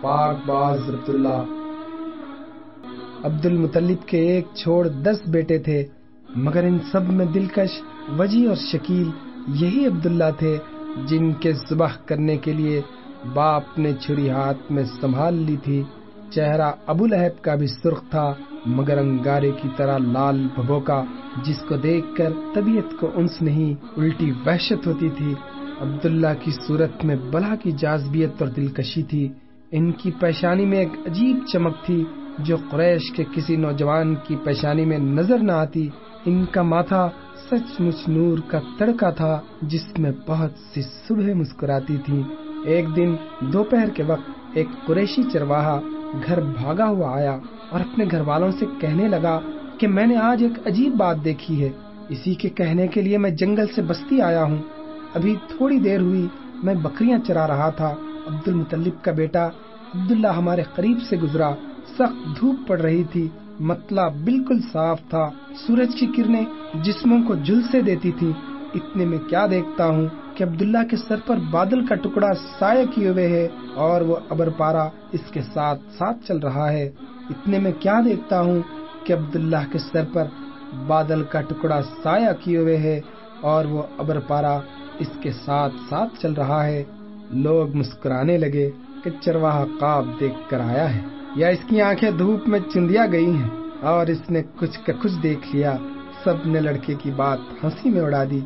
پاک باز عبداللہ عبد المطلب کے ایک چھوڑ دس بیٹے تھے، مگر ان سب میں دلکش، وجی اور شکیل یہی عبداللہ تھے، جن کے ذبح کرنے کے لیے باپ نے چھری ہاتھ میں سنبھال لی تھی۔ چہرہ ابو لہب کا بھی سرخ تھا، مگر انگارے کی طرح لال بھبو کا جس کو دیکھ کر طبیعت کو انس نہیں، الٹی وحشت ہوتی تھی۔ عبداللہ کی صورت میں بلا کی جازبیت اور دلکشی تھی۔ ان کی پیشانی میں ایک عجیب چمک تھی جو قریش کے کسی نوجوان کی پیشانی میں نظر نہ آتی۔ ان کا ماتھا سچ مچ نور کا تڑکا تھا جس میں بہت سی صبح مسکراتی تھی۔ ایک دن دوپہر کے وقت ایک قریشی چرواہا گھر بھاگا ہوا آیا اور اپنے گھر والوں سے کہنے لگا کہ میں نے آج ایک عجیب بات دیکھی ہے۔ اسی کے کہنے کے لیے میں جنگل سے بستی آیا ہوں۔ ابھی تھوڑی دیر ہوئی، میں بکریاں چرا رہا تھا۔ عبد المطلب کا بیٹا عبداللہ ہمارے قریب سے گزرا۔ سخت دھوپ پڑ رہی تھی۔ مطلب بالکل صاف تھا۔ سورج کی کرنیں جسموں کو جھلسے دیتی تھی اتنے میں کیا دیکھتا ہوں کہ عبداللہ کے سر پر بادل کا ٹکڑا سایہ کیے ہوئے ہے اور وہ ابر پارا اس کے ساتھ ساتھ چل رہا ہے۔ اتنے میں کیا دیکھتا ہوں کہ عبداللہ کے سر پر بادل کا ٹکڑا سایہ کیے ہوئے ہے اور وہ ابر پارا اس کے ساتھ ساتھ چل رہا ہے۔ لوگ مسکرانے لگے کہ چرواہا خواب دیکھ کر آیا ہے، یا اس کی آنکھیں دھوپ میں چندیا گئی ہیں۔ اور اس نے کچھ کا کچھ دیکھ لیا۔ سب نے لڑکے کی بات ہنسی میں اڑا دی۔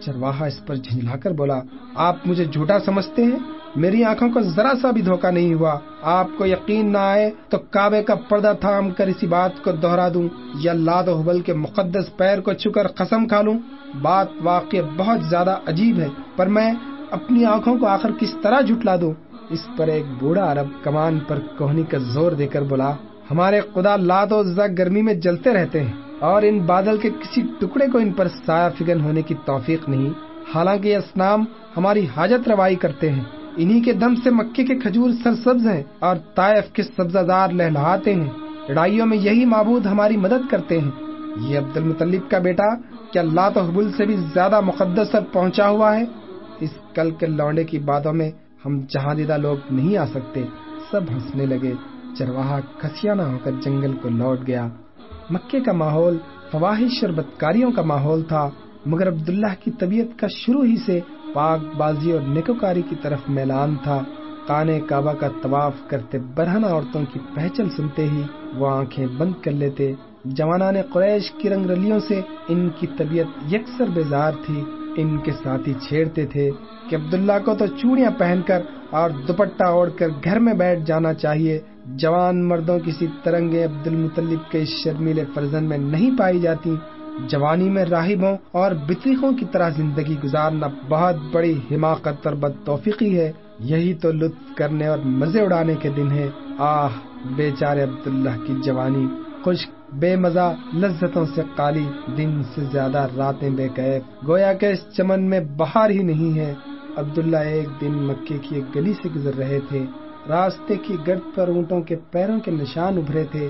چرواہا اس پر جھنجلا کر بولا، آپ مجھے جھوٹا سمجھتے ہیں؟ میری آنکھوں کو ذرا سا بھی دھوکا نہیں ہوا۔ آپ کو یقین نہ آئے تو کعبے کا پردہ تھام کر اسی بات کو دہرا دوں، یا لاد و حبل کے مقدس پیر کو چھو کر قسم کھا لوں؟ بات واقع بہت زیادہ عجیب ہے، پر میں اپنی آنکھوں کو آخر کس طرح جھٹلا دوں اس پر ایک بوڑھا عرب کمان پر کوہنی کا زور دے کر بولا، ہمارے خدا لاد و گرمی میں جلتے رہتے ہیں اور ان بادل کے کسی ٹکڑے کو ان پر سایہ فگن ہونے کی توفیق نہیں۔ حالانکہ یہ اسنام ہماری حاجت روائی کرتے ہیں۔ انہی کے دم سے مکے کے کھجور سرسبز ہیں اور طائف کے سبزہ دار لہلاتے ہیں۔ لڑائیوں میں یہی معبود ہماری مدد کرتے ہیں۔ یہ عبد المطلب کا بیٹا کیا لات و حبل سے بھی زیادہ مقدس اور پہنچا ہوا ہے؟ کل کے لونڈے کی باتوں میں ہم جہاں دیدہ لوگ نہیں آ سکتے، سب ہنسنے لگے۔ چرواہا کسیانہ ہو کر جنگل کو لوٹ گیا۔ مکے کا ماحول فواہش اور بدکاریوں کا ماحول تھا، مگر عبداللہ کی طبیعت کا شروع ہی سے پاک بازی اور نکوکاری کی طرف میلان تھا۔ کانے کعبہ کا طواف کرتے برہنہ عورتوں کی پہچل سنتے ہی وہ آنکھیں بند کر لیتے۔ جوانان قریش کی رنگ رلیوں سے ان کی طبیعت یکسر بیزار تھی۔ ان کے ساتھی چھیڑتے تھے کہ عبداللہ کو تو چوڑیاں پہن کر اور دوپٹہ اوڑھ کر گھر میں بیٹھ جانا چاہیے۔ جوان مردوں کسی ترنگے عبد المطلب کے شرمیلے فرزن میں نہیں پائی جاتی۔ جوانی میں راہبوں اور بطریقوں کی طرح زندگی گزارنا بہت بڑی حماقت اور بد توفیقی ہے۔ یہی تو لطف کرنے اور مزے اڑانے کے دن ہے آہ، بیچارے عبداللہ کی جوانی۔ خشک بے مزہ لذتوں سے کالی دن سے زیادہ راتیں بے قیب گویا کہ اس چمن میں بہار ہی نہیں ہے۔ عبداللہ ایک دن مکے کی ایک گلی سے گزر رہے تھے۔ راستے کی گرد پر اونٹوں کے پیروں کے نشان ابھرے تھے۔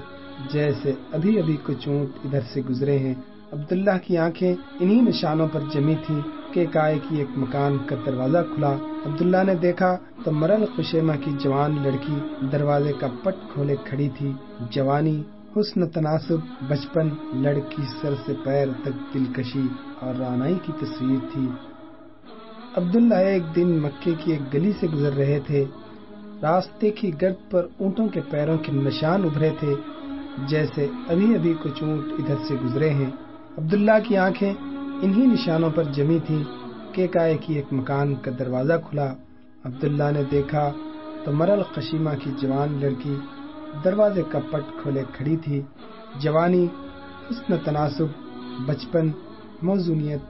جیسے ابھی ابھی کچھ اونٹ ادھر سے گزرے ہیں۔ عبداللہ کی آنکھیں انہی نشانوں پر جمی تھی کہ کائے کی ایک مکان کا دروازہ کھلا۔ عبداللہ نے دیکھا تو مرل خشیمہ کی جوان لڑکی دروازے کا پٹ کھولے کھڑی تھی۔ جوانی حسن تناسب بچپن لڑکی سر سے پیر تک دلکشی اور رانائی کی تصویر تھی۔ عبداللہ ایک دن مکے کی ایک گلی سے گزر رہے تھے۔ راستے کی گرد پر اونٹوں کے پیروں کے نشان ابھرے تھے، جیسے ابھی ابھی کچھ اونٹ ادھر سے گزرے ہیں۔ عبداللہ کی آنکھیں انہی نشانوں پر جمی تھی کہ کائے کی ایک مکان کا دروازہ کھلا۔ عبداللہ نے دیکھا تو مرل قشیمہ کی جوان لڑکی دروازے کا پٹ کھولے کھڑی تھی۔ جوانی، حسن تناسب، بچپن، موزونیت۔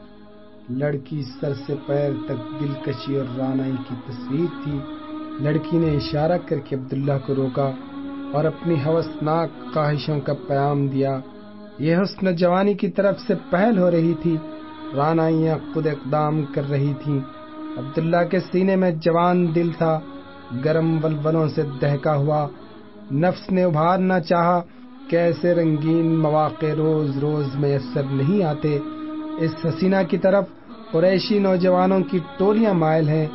لڑکی سر سے پیر تک دلکشی اور رانائی کی تصویر تھی۔ لڑکی نے اشارہ کر کے عبداللہ کو روکا اور اپنی حوثناک خواہشوں کا پیام دیا۔ یہ حسن جوانی کی طرف سے پہل ہو رہی تھی۔ رانائیاں خود اقدام کر رہی تھی عبداللہ کے سینے میں جوان دل تھا۔ گرم ولولوں سے دہکا ہوا۔ نفس نے ابھارنا چاہا، کیسے رنگین مواقع روز روز میسر نہیں آتے؟ اس حسینہ کی طرف قریشی نوجوانوں کی ٹولیاں مائل ہیں۔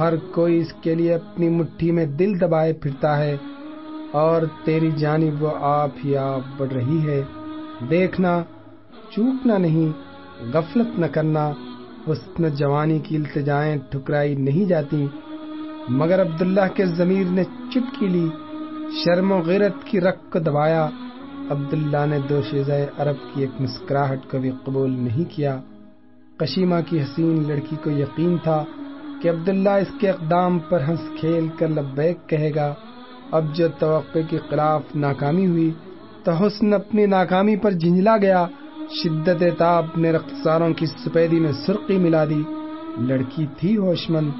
ہر کوئی اس کے لیے اپنی مٹھی میں دل دبائے پھرتا ہے۔ اور تیری جانب وہ آپ ہی آپ بڑھ رہی ہے۔ دیکھنا، چوکنا نہیں، غفلت نہ کرنا۔ حسن جوانی کی التجائیں ٹھکرائی نہیں جاتی۔ مگر عبداللہ کے ضمیر نے چٹکی لی۔ شرم و غیرت کی رق کو دبایا، عبداللہ نے دو عرب کی ایک مسکراہٹ کو بھی قبول نہیں کیا۔ کشیمہ کی حسین لڑکی کو یقین تھا کہ عبداللہ اس کے اقدام پر ہنس کھیل کر لبیک کہے گا۔ اب جو توقع کے خلاف ناکامی ہوئی تو حسن اپنی ناکامی پر جھنجلا گیا۔ شدت تاب نے رقصاروں کی سپیدی میں سرخی ملا دی۔ لڑکی تھی ہوش مند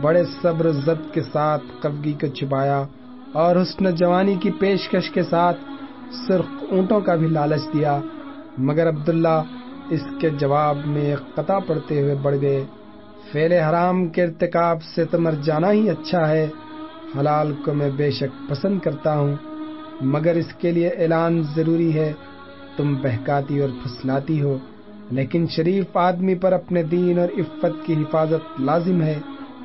بڑے صبر زد کے ساتھ قبگی کو چھپایا۔ اور حسن جوانی کی پیشکش کے ساتھ سرخ اونٹوں کا بھی لالچ دیا۔ مگر عبداللہ اس کے جواب میں قطع پڑتے ہوئے بڑھ گئے۔ فیل حرام کے ارتکاب سے تو مر جانا ہی اچھا ہے۔ حلال کو میں بے شک پسند کرتا ہوں۔ مگر اس کے لیے اعلان ضروری ہے۔ تم بہکاتی اور پھسلاتی ہو۔ لیکن شریف آدمی پر اپنے دین اور عفت کی حفاظت لازم ہے۔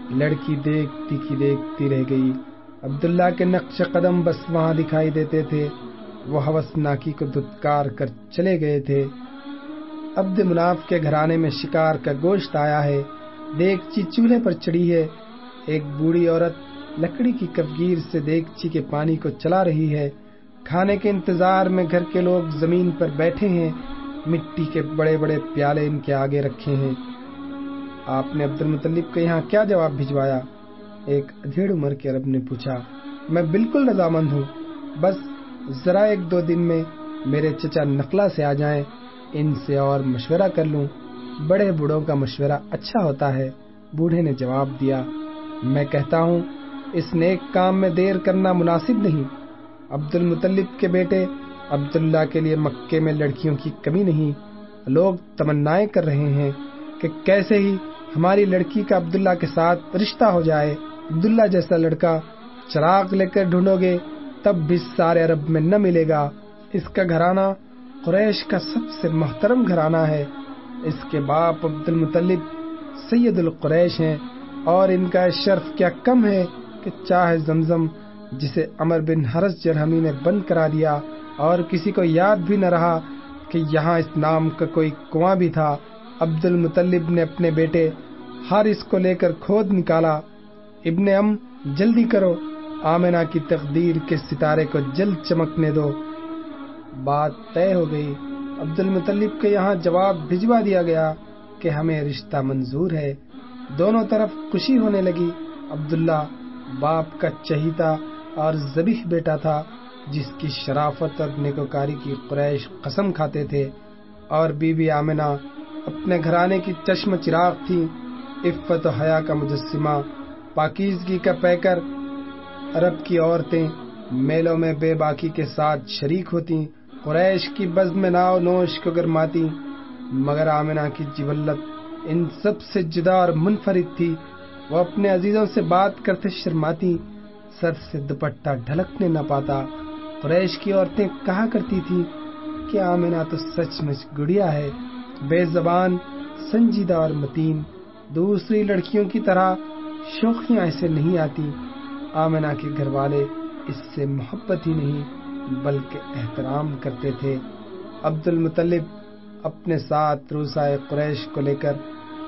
لڑکی دیکھتی کی دیکھتی رہ گئی۔ عبداللہ کے نقش قدم بس وہاں دکھائی دیتے تھے۔ وہ حوث ناکی کو دھتکار کر چلے گئے تھے۔ عبد مناف کے گھرانے میں شکار کا گوشت آیا ہے۔ دیکچی چولہے پر چڑھی ہے۔ ایک بوڑھی عورت لکڑی کی کفگیر سے دیکچی کے پانی کو چلا رہی ہے۔ کھانے کے انتظار میں گھر کے لوگ زمین پر بیٹھے ہیں۔ مٹی کے بڑے بڑے پیالے ان کے آگے رکھے ہیں۔ آپ نے عبد المطلب کو یہاں کیا جواب بھجوایا؟ ایک ادھیڑ عمر کے عرب نے پوچھا، میں بالکل رضامند ہوں، بس ذرا ایک دو دن میں میرے چچا نقلا سے آ جائیں، ان سے اور مشورہ کر لوں۔ بڑے بوڑھوں کا مشورہ اچھا ہوتا ہے، بوڑھے نے جواب دیا، میں کہتا ہوں، اس نیک کام میں دیر کرنا مناسب نہیں۔ عبد المطلب کے بیٹے، عبداللہ کے لیے مکے میں لڑکیوں کی کمی نہیں۔ لوگ تمنائیں کر رہے ہیں کہ کیسے ہی ہماری لڑکی کا عبداللہ کے ساتھ رشتہ ہو جائے۔ عبداللہ جیسا لڑکا چراغ لے کر ڈھونڈو گے، تب بھی سارے عرب میں نہ ملے گا۔ اس کا گھرانہ قریش کا سب سے محترم گھرانہ ہے۔ اس کے باپ عبد المطلب سید القریش ہیں اور ان کا شرف کیا کم ہے کہ چاہے زمزم، جسے امر بن حرس جرہمی نے بند کرا دیا۔ اور کسی کو یاد بھی نہ رہا کہ یہاں اس نام کا کوئی کنواں بھی تھا۔ عبد المطلب نے اپنے بیٹے حارث کو لے کر کھود نکالا۔ ابن ام، جلدی کرو۔ آمنہ کی تقدیر کے ستارے کو جلد چمکنے دو۔ بات طے ہو گئی۔ عبد المطلب کے یہاں جواب بھجوا دیا گیا کہ ہمیں رشتہ منظور ہے۔ دونوں طرف خوشی ہونے لگی۔ عبداللہ باپ کا چہیتا اور زبیح بیٹا تھا، جس کی شرافت اور نیکوکاری کی قریش قسم کھاتے تھے۔ اور بی بی آمنہ اپنے گھرانے کی چشم چراغ تھی۔ عفت و حیا کا مجسمہ پاکیزگی کا پیکر عرب کی عورتیں میلوں میں بے باکی کے ساتھ شریک ہوتی قریش کی بز میں ناؤ نوش کو گرماتی مگر آمنہ کی جولت ان سب سے جدا اور منفرد تھی۔ وہ اپنے عزیزوں سے بات کرتے شرماتی سر سے دوپٹہ ڈھلکنے نہ پاتا۔ قریش کی عورتیں کہا کرتی تھی کہ آمنہ تو سچ مچ گڑیا ہے، بے زبان، سنجیدہ اور متین۔ دوسری لڑکیوں کی طرح شوخیاں ایسے نہیں آتی۔ آمنہ کے گھر والے اس سے محبت ہی نہیں، بلکہ احترام کرتے تھے۔ عبد المطلب اپنے ساتھ روسائے قریش کو لے کر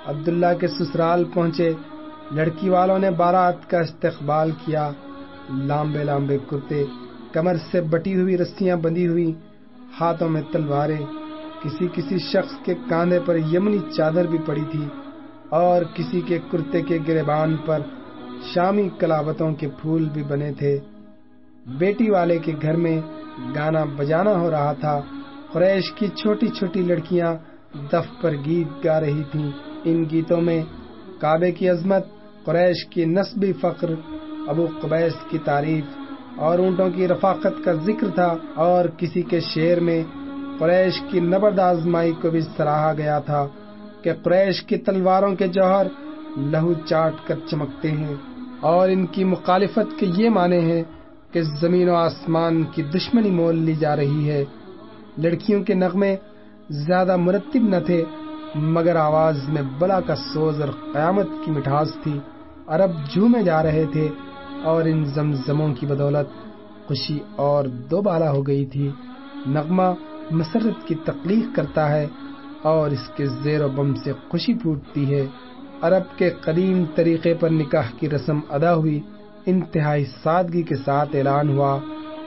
عبداللہ کے سسرال پہنچے۔ لڑکی والوں نے بارات کا استقبال کیا۔ لامبے لامبے کرتے، کمر سے بٹی ہوئی رسیاں بندھی ہوئی، ہاتھوں میں تلواریں۔ کسی کسی شخص کے کاندھے پر یمنی چادر بھی پڑی تھی۔ اور کسی کے کرتے کے گریبان پر شامی کلاوتوں کے پھول بھی بنے تھے۔ بیٹی والے کے گھر میں گانا بجانا ہو رہا تھا۔ قریش کی چھوٹی چھوٹی لڑکیاں دف پر گیت گا رہی تھیں۔ ان گیتوں میں کعبے کی عظمت، قریش کی نسبی فخر، ابو قبیس کی تعریف اور اونٹوں کی رفاقت کا ذکر تھا۔ اور کسی کے شعر میں قریش کی نبرد آزمائی کو بھی سراہا گیا تھا۔ کہ قریش کی تلواروں کے جوہر لہو چاٹ کر چمکتے ہیں اور ان کی مخالفت کے یہ معنی ہیں کہ زمین و آسمان کی دشمنی مول لی جا رہی ہے۔ لڑکیوں کے نغمے زیادہ مرتب نہ تھے، مگر آواز میں بلا کا سوز اور قیامت کی مٹھاس تھی۔ عرب جھومے جا رہے تھے اور ان زمزموں کی بدولت خوشی اور دو بالا ہو گئی تھی۔ نغمہ مسرت کی تخلیق کرتا ہے اور اس کے زیر و بم سے خوشی پھوٹتی ہے۔ عرب کے قدیم طریقے پر نکاح کی رسم ادا ہوئی۔ انتہائی سادگی کے ساتھ اعلان ہوا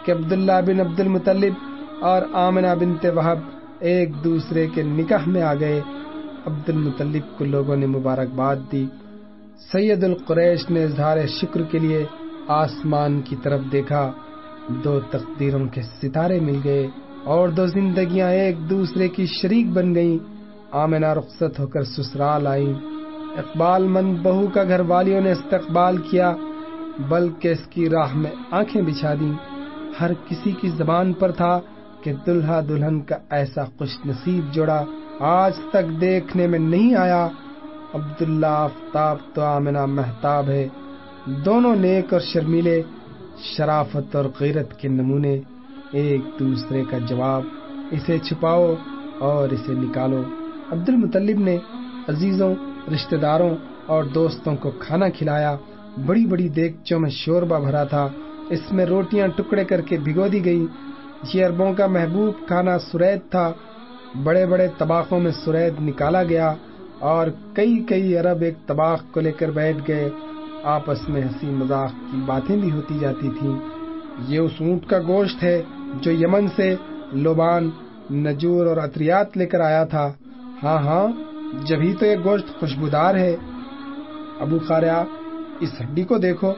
کہ عبداللہ بن عبد المطلب اور آمنہ بنت وحب ایک دوسرے کے نکاح میں آ گئے۔ عبد المطلب کو لوگوں نے مبارکباد دی۔ سید القریش نے اظہار شکر کے لیے آسمان کی طرف دیکھا۔ دو تقدیروں کے ستارے مل گئے۔ اور دو زندگیاں ایک دوسرے کی شریک بن گئیں۔ آمنہ رخصت ہو کر سسرال آئیں۔ اقبال مند بہو کا گھر والیوں نے استقبال کیا، بلکہ اس کی راہ میں آنکھیں بچھا دی ہر کسی کی زبان پر تھا کہ دلہا دلہن کا ایسا خوش نصیب جوڑا۔ آج تک دیکھنے میں نہیں آیا۔ عبداللہ آفتاب تو آمنہ محتاب ہے۔ دونوں نیک اور شرمیلے، شرافت اور غیرت کے نمونے۔ ایک دوسرے کا جواب اسے چھپاؤ اور اسے نکالو۔ عبد المطلب نے عزیزوں، رشتہ داروں اور دوستوں کو کھانا کھلایا۔ بڑی بڑی دیگچوں میں شوربہ بھرا تھا۔ اس میں روٹیاں ٹکڑے کر کے بھگو دی گئی۔ یہ اربوں کا محبوب کھانا سرید تھا۔ بڑے بڑے طباخوں میں سرید نکالا گیا اور کئی کئی ارب ایک طباخ کو لے کر بیٹھ گئے۔ آپس میں ہنسی مذاق کی باتیں بھی ہوتی جاتی تھیں۔ یہ اس اونٹ کا گوشت ہے۔ جو یمن سے لوبان، نجور اور اطریات لے کر آیا تھا۔ ہاں ہاں جبھی تو یہ گوشت خوشبودار ہے۔ ابو خاریا اس ہڈی کو دیکھو،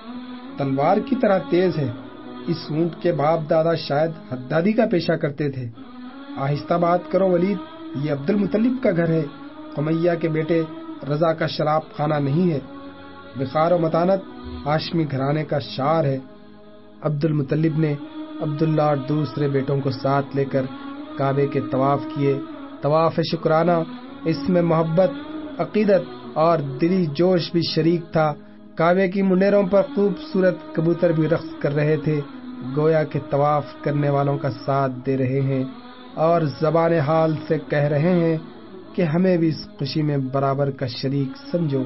تلوار کی طرح تیز ہے۔ اس اونٹ کے باپ دادا شاید حدادی کا پیشہ کرتے تھے۔ آہستہ بات کرو ولید، یہ عبد المطلب کا گھر ہے۔ قمیہ کے بیٹے رضا کا شراب خانہ نہیں ہے۔ بخار و متانت، ہاشمی گھرانے کا شار ہے۔ عبد المطلب نے عبداللہ اور دوسرے بیٹوں کو ساتھ لے کر کعبے کے طواف کیے۔ طواف شکرانہ، اس میں محبت، عقیدت اور دلی جوش بھی شریک تھا۔ کعبے کی منڈیروں پر خوبصورت کبوتر بھی رقص کر رہے تھے۔ گویا کے طواف کرنے والوں کا ساتھ دے رہے ہیں اور زبان حال سے کہہ رہے ہیں کہ ہمیں بھی اس خوشی میں برابر کا شریک سمجھو۔